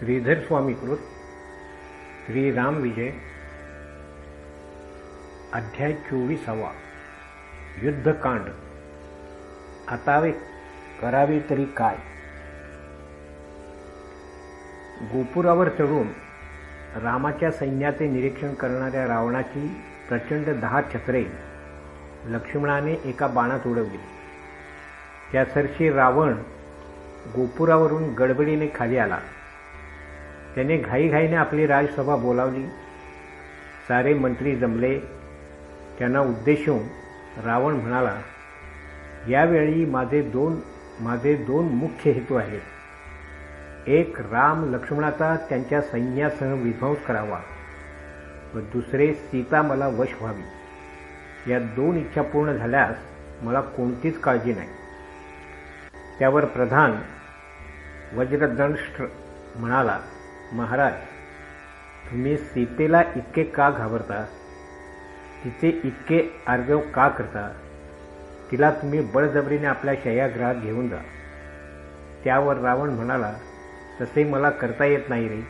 श्रीधर स्वामीकृत श्रीराम विजय. अध्याय चोवीसावा. युद्धकांड. आतावे करावे तरी काय? गोपुरावर चढून रामाच्या सैन्याचे निरीक्षण करणाऱ्या रावणाची प्रचंड दहा छत्रे लक्ष्मणाने एका बाणात उडवली. त्या सरशी रावण गोपुरावरून गडबडीने खाली आला. त्याने घाईघाईने आपली राजसभा बोलावली. सारे मंत्री जमले. त्यांना उद्देशून रावण म्हणाला यावेळी माझे दोन माझे दोन मुख्य हेतू आहेत. एक राम लक्ष्मणाचा त्यांच्या सैन्यासह विध्वंस करावा. व दुसरे सीता मला वश व्हावी. या दोन इच्छा पूर्ण झाल्यास मला कोणतीच काळजी नाही. त्यावर प्रधान वज्रदंष्ट्र म्हणाला महाराज तुम्ही सीतेला इतके का घाबरता? तिचे इतके आर्जव का करता? तिला तुम्ही बळजबरीने आपल्या शय्यागृहात घेऊन जा. त्यावर रावण म्हणाला तसे मला करता येत नाही रे.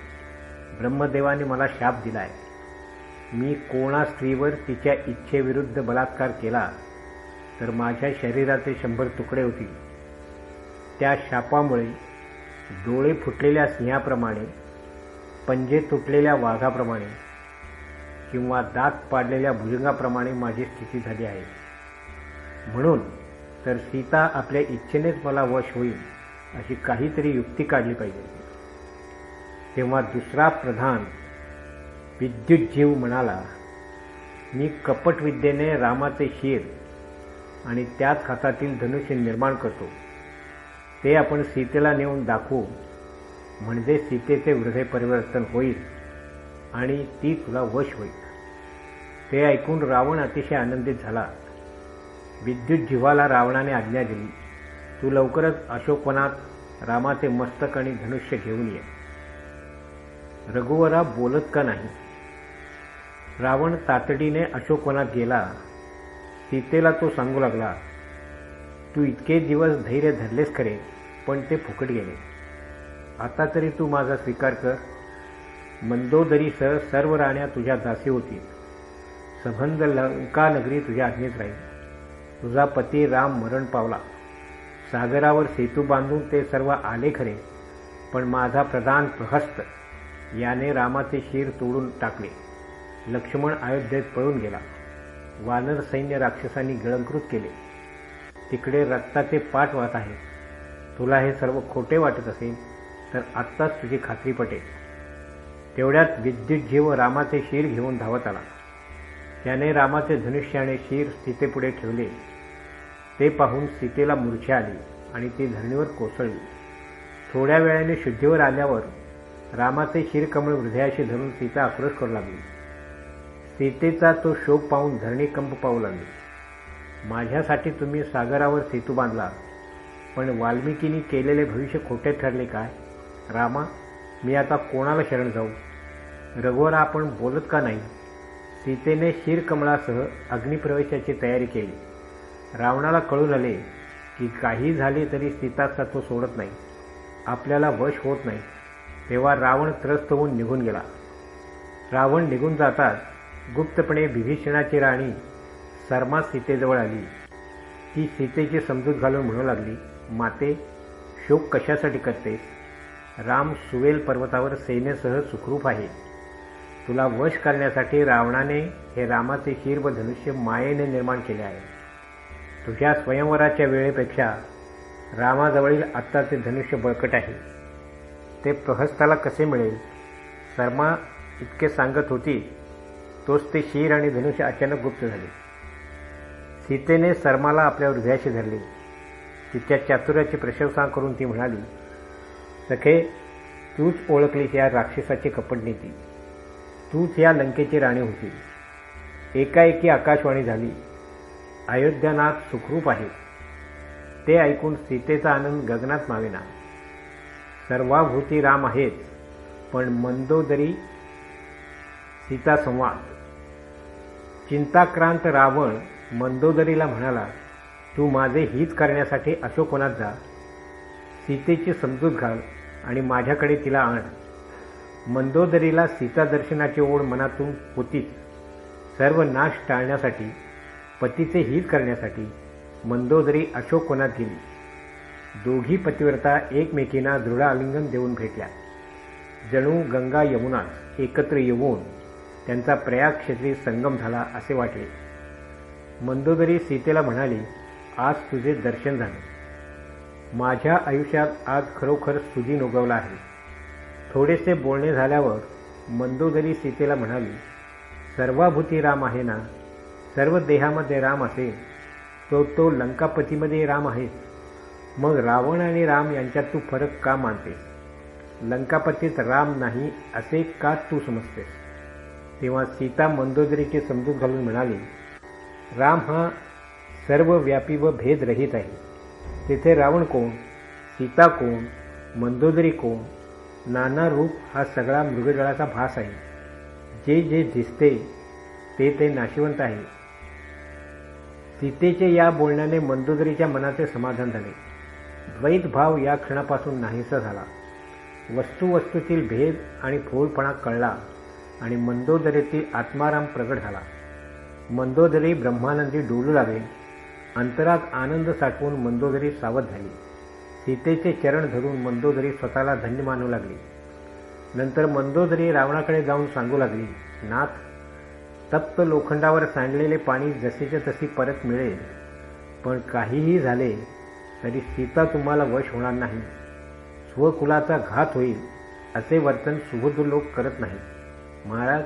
ब्रह्मदेवाने मला शाप दिला आहे मी कोणा स्त्रीवर तिच्या इच्छेविरुद्ध बलात्कार केला तर माझ्या शरीराचे शंभर तुकडे होतील. त्या शापामुळे डोळे फुटलेल्या सिंहाप्रमाणे पंजे तुटलेल्या वाघाप्रमाणे किंवा दात पाडलेल्या भुजंगाप्रमाणे माझी स्थिती झाली आहे. म्हणून तर सीता आपल्या इच्छेनेच मला वश होईल अशी काहीतरी युक्ती काढली पाहिजे. तेव्हा दुसरा प्रधान विद्युत जीव म्हणाला मी कपटविद्येने रामाचे शिर आणि त्याच हातातील धनुष्य निर्माण करतो. ते आपण सीतेला नेऊन दाखवू म्हणजे सीतेचे हृदय परिवर्तन होईल आणि ती तुला वश होईल. ते ऐकून रावण अतिशय आनंदित झाला. विद्युत जीवाला रावणाने आज्ञा दिली. तू लवकरच अशोकवनात रामाचे मस्तक आणि धनुष्य घेऊन ये. रघुवरा बोलत का नाही? रावण तातडीने अशोकवनात गेला. सीतेला तो सांगू लागला तू इतके दिवस धैर्य धरलेस खरे पण ते फुकट गेले. आता तरी तू माझा स्वीकार कर. मंदोदरीसह सर्व राण्या तुझ्या दासी होतील. सबंध लंका नगरी तुझ्या आज्ञेत राहील. तुझा पती राम मरण पावला. सागरावर सेतू बांधून ते सर्व आले खरे पण माझा प्रधान प्रहस्त याने रामाचे शिर तोडून टाकले. लक्ष्मण अयोध्येत पळून गेला. वानर सैन्य राक्षसांनी गिळंकृत केले. तिकडे रक्ताचे पाठ वाहत आहे तुला हे सर्व खोटे वाटत असेल? तर आत्ताच तुझी खात्री पटेल. तेवढ्यात विद्युत जीव रामाचे शीर घेऊन धावत आला. त्याने रामाचे धनुष्य आणि शीर सीतेपुढे ठेवले. ते पाहून सीतेला मूर्छा आली आणि ती धरणीवर कोसळली. थोड्या वेळाने शुद्धीवर आल्यावर रामाचे शिरकमळ हृदयाशी धरून सीता आक्रोश करू लागली. सीतेचा तो शोक पाहून धरणी कंप पाहू लागली. माझ्यासाठी तुम्ही सागरावर सेतू बांधला पण वाल्मिकीनी केलेले भविष्य खोटे ठरले काय? रामा मी आता कोणाला शरण जाऊ? रघुवर आपण बोलत का नाही? सीतेने शिरकमळासह अग्निप्रवेशाची तयारी केली. रावणाला कळून आले की काही झाले तरी सीताचा तो सोडत नाही. आपल्याला वश होत नाही. तेव्हा रावण त्रस्त होऊन निघून गेला. रावण निघून जाताच गुप्तपणे विभीषणाची राणी सर्मा सीतेजवळ आली. ती सीतेची समजूत घालून म्हणू लागली माते शोक कशासाठी करतेस? राम सुवेल पर्वतावर सेनेसह सुखरूप आहे. तुला वश करण्यासाठी रावणाने हे रामाचे शिर व धनुष्य मायेने निर्माण केले आहे. तुझ्या स्वयंवराच्या वेळेपेक्षा रामाजवळील आत्ताचे धनुष्य बळकट आहे. ते प्रहस्ताला कसे मिळेल? शर्मा इतके सांगत होती तोच ते शीर आणि धनुष्य अचानक गुप्त झाले. सीतेने शर्माला आपल्या हृदयाशी धरले. तिच्या चातुर्याची प्रशंसा करून ती म्हणाली सखे तूच ओळखलीस या राक्षसाची कपटनीती. तूच या लंकेची राणी होती. एकाएकी आकाशवाणी झाली. अयोध्यानाथ सुखरूप आहे. ते ऐकून सीतेचा आनंद गगनात मावेना. सर्वाभूती राम आहेत पण मंदोदरी सीता संवाद. चिंताक्रांत रावण मंदोदरीला म्हणाला तू माझे हित करण्यासाठी अशोकवनात जा. सीतेची समजूत घाल. आणि माझ्याकडे तिला आण. मंदोदरीला सीता दर्शनाची ओढ मनातून होतीच. सर्व नाश टाळण्यासाठी पतीचे हित करण्यासाठी मंदोदरी अशोकवनात गेली. दोघी पतिव्रता एकमेकींना दृढ आलिंगन देऊन भेटल्या. जणू गंगा यमुना एकत्र येऊन त्यांचा प्रयाग क्षेत्री संगम झाला असे वाटले. मंदोदरी सीतेला म्हणाली आज तुझे दर्शन झाले. माझ्या आयुष्यात आज खरोखर सुजीन उगवला आहे. थोडेसे बोलणे झाल्यावर मंदोदरी सीतेला म्हणाली सर्वाभूती राम आहे ना? सर्व देहामध्ये राम असेल तो तो लंकापतीमध्ये राम आहे. मग रावण आणि राम यांच्यात तू फरक का मानतेस लंकापतीत राम नाही असे का तू समजतेस? तेव्हा सीता मंदोदरीचे समजूत घालून म्हणाली राम हा सर्वव्यापी व भेदरहित आहे. तेथे रावण कोण सीता कोण मंदोदरी कोण नाना रूप हा सगळा मृगजळाचा भास आहे. जे जे दिसते ते ते नाशिवंत आहे. सीतेचे या बोलण्याने मंदोदरीच्या मनाचे समाधान झाले. द्वैत भाव या क्षणापासून नाहीसा झाला. वस्तुवस्तूतील भेद आणि फोळपणा कळला आणि मंदोदरीतील आत्माराम प्रगट झाला. मंदोदरी ब्रह्मानंदी डोलू लागले. अंतरात आनंद साठवून मंदोदरी सावध झाली. सीतेचे चरण धरून मंदोदरी स्वतःला धन्य मानू लागली. नंतर मंदोदरी रावणाकडे जाऊन सांगू लागली नाथ तप्त लोखंडावर सांडलेले पाणी जसेच्या तशी परत मिळेल. पण काहीही झाले तरी सीता तुम्हाला वश होणार नाही. स्वकुलाचा घात होईल असे वर्तन सुबोध लोक करत नाही महाराज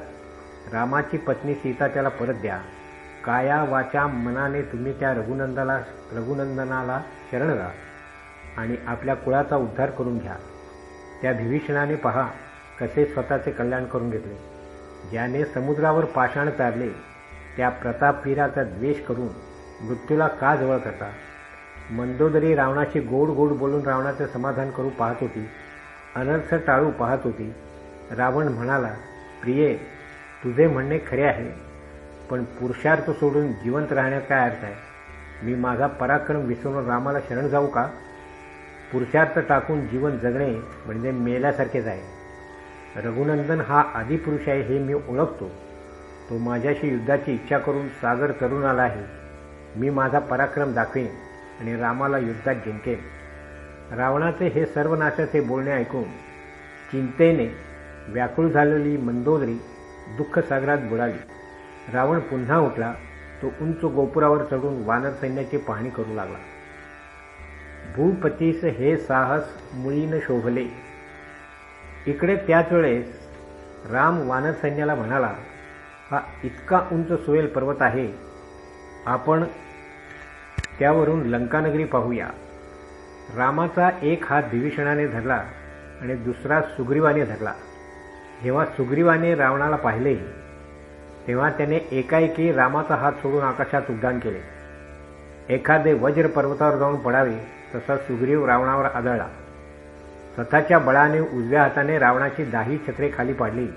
रामाची पत्नी सीता त्याला परत द्या. काया वाचा मनाने तुम्ही त्या रघुनंदाला रघुनंदनाला शरण जा आणि आपल्या कुळाचा उद्धार करून घ्या. त्या भीभीषणाने पहा कसे स्वतःचे कल्याण करून घेतले. ज्याने समुद्रावर पाषाण चारले त्या प्रतापवीराचा द्वेष करून मृत्यूला का जवळ करता? मंदोदरी रावणाशी गोड गोड बोलून रावणाचे समाधान करू पाहत होती. अनर्थ टाळू पाहत होती. रावण म्हणाला प्रिये तुझे म्हणणे खरे आहे. पण पुरुषार्थ सोडून जिवंत राहण्यात काय अर्थ आहे? मी माझा पराक्रम विसरून रामाला शरण जाऊ का? पुरुषार्थ टाकून जीवन जगणे म्हणजे मेल्यासारखेच आहे रघुनंदन हा आदिपुरुष आहे हे मी ओळखतो. तो माझ्याशी युद्धाची इच्छा करून सागर तरुण आला आहे. मी माझा पराक्रम दाखवेन आणि रामाला युद्धात जिंकेन. रावणाचे हे सर्वनाशाचे बोलणे ऐकून चिंतेने व्याकुळ झालेली मंदोदरी दुःखसागरात बुडाली. रावण पुन्हा उठला. तो उंच गोपुरावर चढून वानर सैन्याची पाहणी करू लागला. भूपतीस हे साहस मुळीन शोभले. इकडे त्याच वेळेस राम वानर सैन्याला म्हणाला हा इतका उंच सुवेल पर्वत आहे. आपण त्यावरून लंकानगरी पाहूया. रामाचा एक हात विभीषणाने धरला आणि दुसरा सुग्रीवाने धरला. जेव्हा सुग्रीवाने रावणाला पाहिले तेव्हा त्याने एकाएकी रामाचा हात सोडून आकाशात उड्डाण केले. एखादे वज्र पर्वतावर जाऊन पडावे तसा सुग्रीव रावणावर आदळला. स्वतःच्या बळाने उजव्या हाताने रावणाची दाही छत्रे खाली पाडली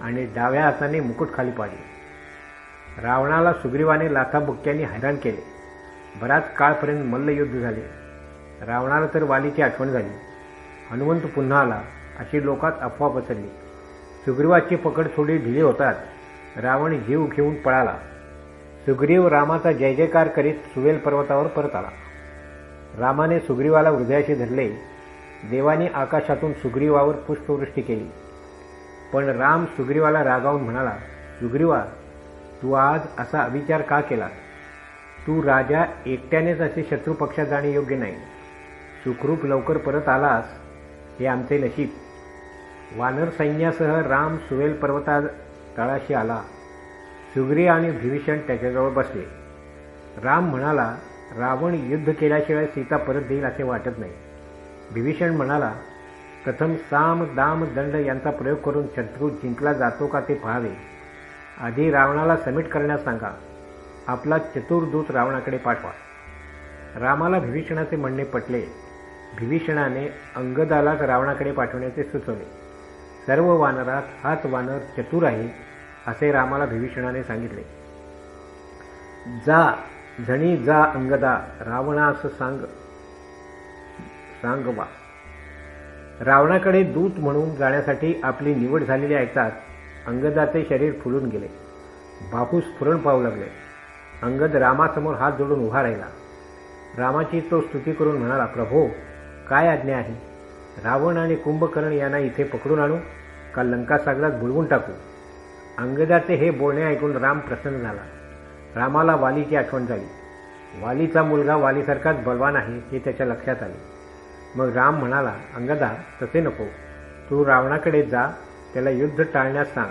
आणि डाव्या हाताने मुकुट खाली पाडले. रावणाला सुग्रीवाने लाथाबुक्क्यांनी हैराण केले. बराच काळपर्यंत मल्लयुद्ध झाले. रावणाला तर वालीची आठवण झाली. हनुमंत पुन्हा आला अशी लोकात अफवा पसरली. सुग्रीवाची पकड थोडी ढिली होतात रावण जीव घेऊन पळाला. सुग्रीव रामाचा जय जयकार करीत सुवेल पर्वतावर परत आला. रामाने सुग्रीवाला हृदयाशी धरले. देवाने आकाशातून सुग्रीवावर पुष्पवृष्टी केली. पण राम सुग्रीवाला रागावून म्हणाला सुग्रीवा तू आज असा अविचार का केला? तू राजा एकट्यानेच असे शत्रुपक्षात जाणे योग्य नाही. सुखरूप लवकर परत आलास हे आमचे नशीब. वानर सैन्यासह राम सुवेल पर्वता तळाशी आला. सुग्री आणि भीभीषण त्याच्याजवळ बसले. राम म्हणाला रावण युद्ध केल्याशिवाय सीता परत देईल असे वाटत नाही. विभीषण म्हणाला प्रथम साम दाम दंड यांचा प्रयोग करून शत्रू जिंकला जातो का ते पाहावे. आधी रावणाला समिट करण्यास सांगा. आपला चतुर्दूत रावणाकडे पाठवा. रामाला विभीषणाचे म्हणणे पटले. विभीषणाने अंगदालाच रावणाकडे पाठवण्याचे सुचवले. सर्व वानरात हाच वानर चतुर आहे असे रामाला भीभीषणाने सांगितले. जा झणी जा अंगदा रावणास सांग सांगवा. रावणाकडे दूत म्हणून जाण्यासाठी आपली निवड झालेली ऐकताच अंगदाचे शरीर फुलून गेले. बापू स्फुरण पाहू लागले. अंगद रामासमोर हात जोडून उभा राहिला. रामाची तो स्तुती करून म्हणाला प्रभो काय आज्ञा आहे? रावण आणि कुंभकर्ण यांना इथे पकडून आणू का लंकासागरात बुडवून टाकू? अंगदाचे हे बोलणे ऐकून राम प्रसन्न झाला. रामाला वालीची आठवण झाली. वालीचा मुलगा वालीसारखाच बलवान आहे हे त्याच्या लक्षात आले. मग राम म्हणाला अंगदा तसे नको. तू रावणाकडे जा त्याला युद्ध टाळण्यास सांग.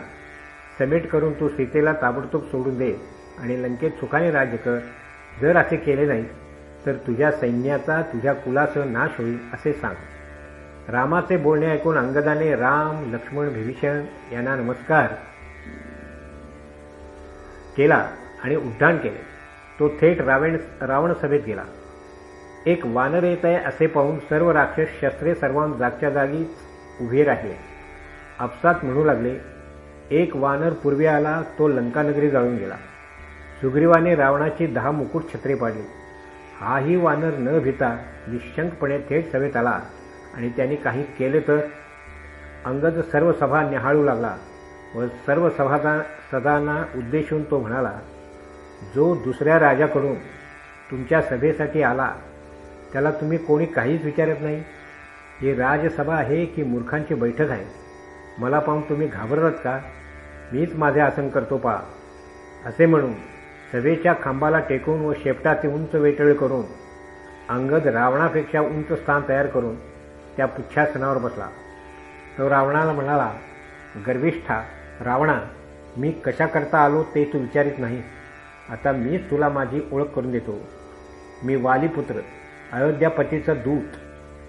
समेट करून तू सीतेला ताबडतोब सोडून दे आणि लंकेत सुखाने राज्य कर. जर असे केले नाही तर तुझ्या सैन्याचा तुझ्या कुलासह नाश होईल असे सांग. रामाचे बोलणे ऐकून अंगदाने राम लक्ष्मण विभीषण यांना नमस्कार केला आणि उड्डाण केले. तो थेट रावण रावण सभेत गेला. एक वानर येत आहे असे पाहून सर्व राक्षस शस्त्रे सर्वांत जागच्या जागीच उभे राहिले. आपसात म्हणू लागले एक वानर पूर्वी आला तो लंकानगरी जाळून गेला. सुग्रीवाने रावणाची दहा मुकुट छत्रे पाडली. हाही वानर न भिता निशंकपणे थेट सभेत आला. आणि त्यांनी काही केले तर अंगद सर्व सभा निहाळू लागला व सर्व सभादा सदांना उद्देशून तो म्हणाला जो दुसऱ्या राजाकडून तुमच्या सभेसाठी आला त्याला तुम्ही कोणी काहीच विचारत नाही. ही राजसभा आहे की मूर्खांची बैठक आहे? मला पाहून तुम्ही घाबरत का? मीच माझे आसन करतो पा. असे म्हणून सभेच्या खांबाला टेकून व शेपटाचे उंच वेटळ करून अंगद रावणापेक्षा उंच स्थान तयार करून त्या पुच्छासनावर बसला. तो रावणाला म्हणाला गर्विष्ठा रावणा मी कशाकरता आलो ते तू विचारित नाही. आता मीच तुला माझी ओळख करून देतो. मी वालीपुत्र अयोध्यापतीचं दूत.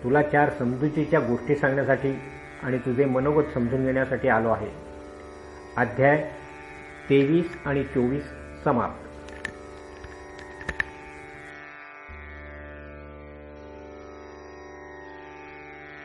तुला चार समजुतीच्या गोष्टी सांगण्यासाठी आणि तुझे मनोगत समजून घेण्यासाठी आलो आहे. अध्याय तेवीस आणि चोवीस समाप्त.